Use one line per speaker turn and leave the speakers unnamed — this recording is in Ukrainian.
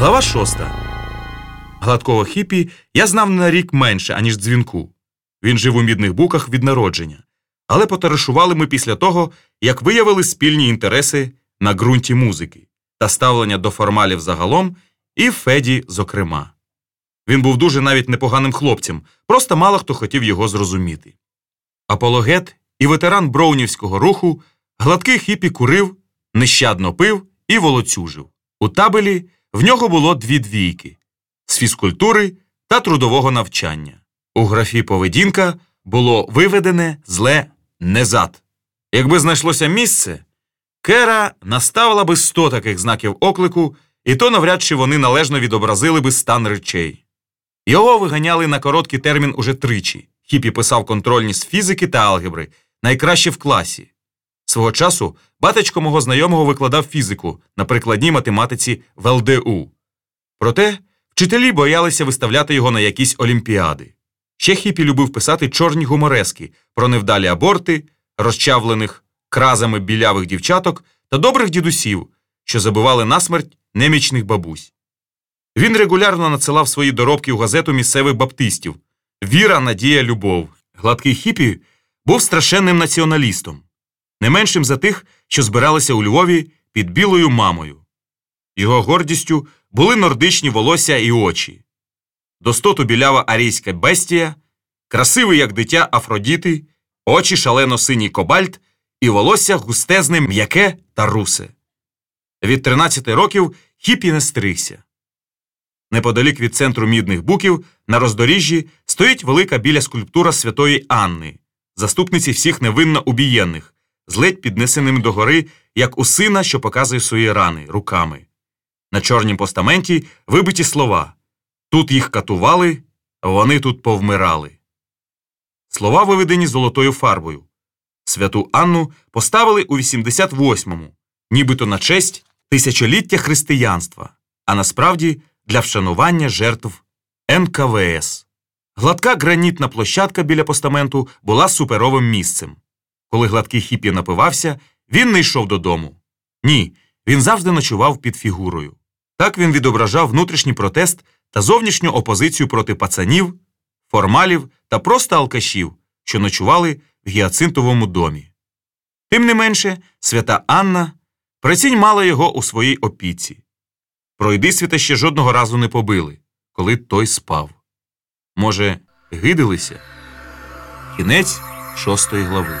Глава шоста. Гладкого хіпі я знав на рік менше, аніж дзвінку. Він жив у мідних буках від народження. Але потаришували ми після того, як виявили спільні інтереси на ґрунті музики та ставлення до формалів загалом і Феді, зокрема. Він був дуже навіть непоганим хлопцем, просто мало хто хотів його зрозуміти. Апологет і ветеран броунівського руху гладкий хіпі курив, нещадно пив і волоцюжив. У табелі в нього було дві двійки з фізкультури та трудового навчання. У графі поведінка було виведене зле незад. Якби знайшлося місце, Кера наставила би сто таких знаків оклику, і то навряд чи вони належно відобразили би стан речей. Його виганяли на короткий термін уже тричі. Хіпі писав контрольні з фізики та алгебри, найкраще в класі. Свого часу батечко мого знайомого викладав фізику на прикладній математиці в ЛДУ. Проте вчителі боялися виставляти його на якісь олімпіади. Ще Хіпі любив писати чорні гуморески про невдалі аборти, розчавлених кразами білявих дівчаток та добрих дідусів, що забивали насмерть немічних бабусь. Він регулярно надсилав свої доробки у газету місцевих баптистів Віра, надія, любов. Гладкий хіпі був страшенним націоналістом, не меншим за тих, що збиралися у Львові під білою мамою. Його гордістю були нордичні волосся і очі, достоту білява арійська бестія, красивий, як дитя Афродіти, очі шалено синій кобальт і волосся густезне, м'яке та русе. Від 13 років хіпі не стригся. Неподалік від центру мідних буків на роздоріжжі стоїть велика біля скульптура святої Анни, заступниці всіх невинно убієнних, з ледь піднесеними догори, як у сина, що показує свої рани руками. На чорнім постаменті вибиті слова Тут їх катували, вони тут повмирали. Слова виведені золотою фарбою. Святу Анну поставили у 88-му, нібито на честь тисячоліття християнства, а насправді для вшанування жертв НКВС. Гладка гранітна площадка біля постаменту була суперовим місцем. Коли гладкий хіпі напивався, він не йшов додому. Ні, він завжди ночував під фігурою. Так він відображав внутрішній протест та зовнішню опозицію проти пацанів, формалів та просто алкашів, що ночували в гіацинтовому домі. Тим не менше, свята Анна прицінь мала його у своїй опіці. Пройди свята ще жодного разу не побили, коли той спав. Може, гидилися? Кінець шостої глави.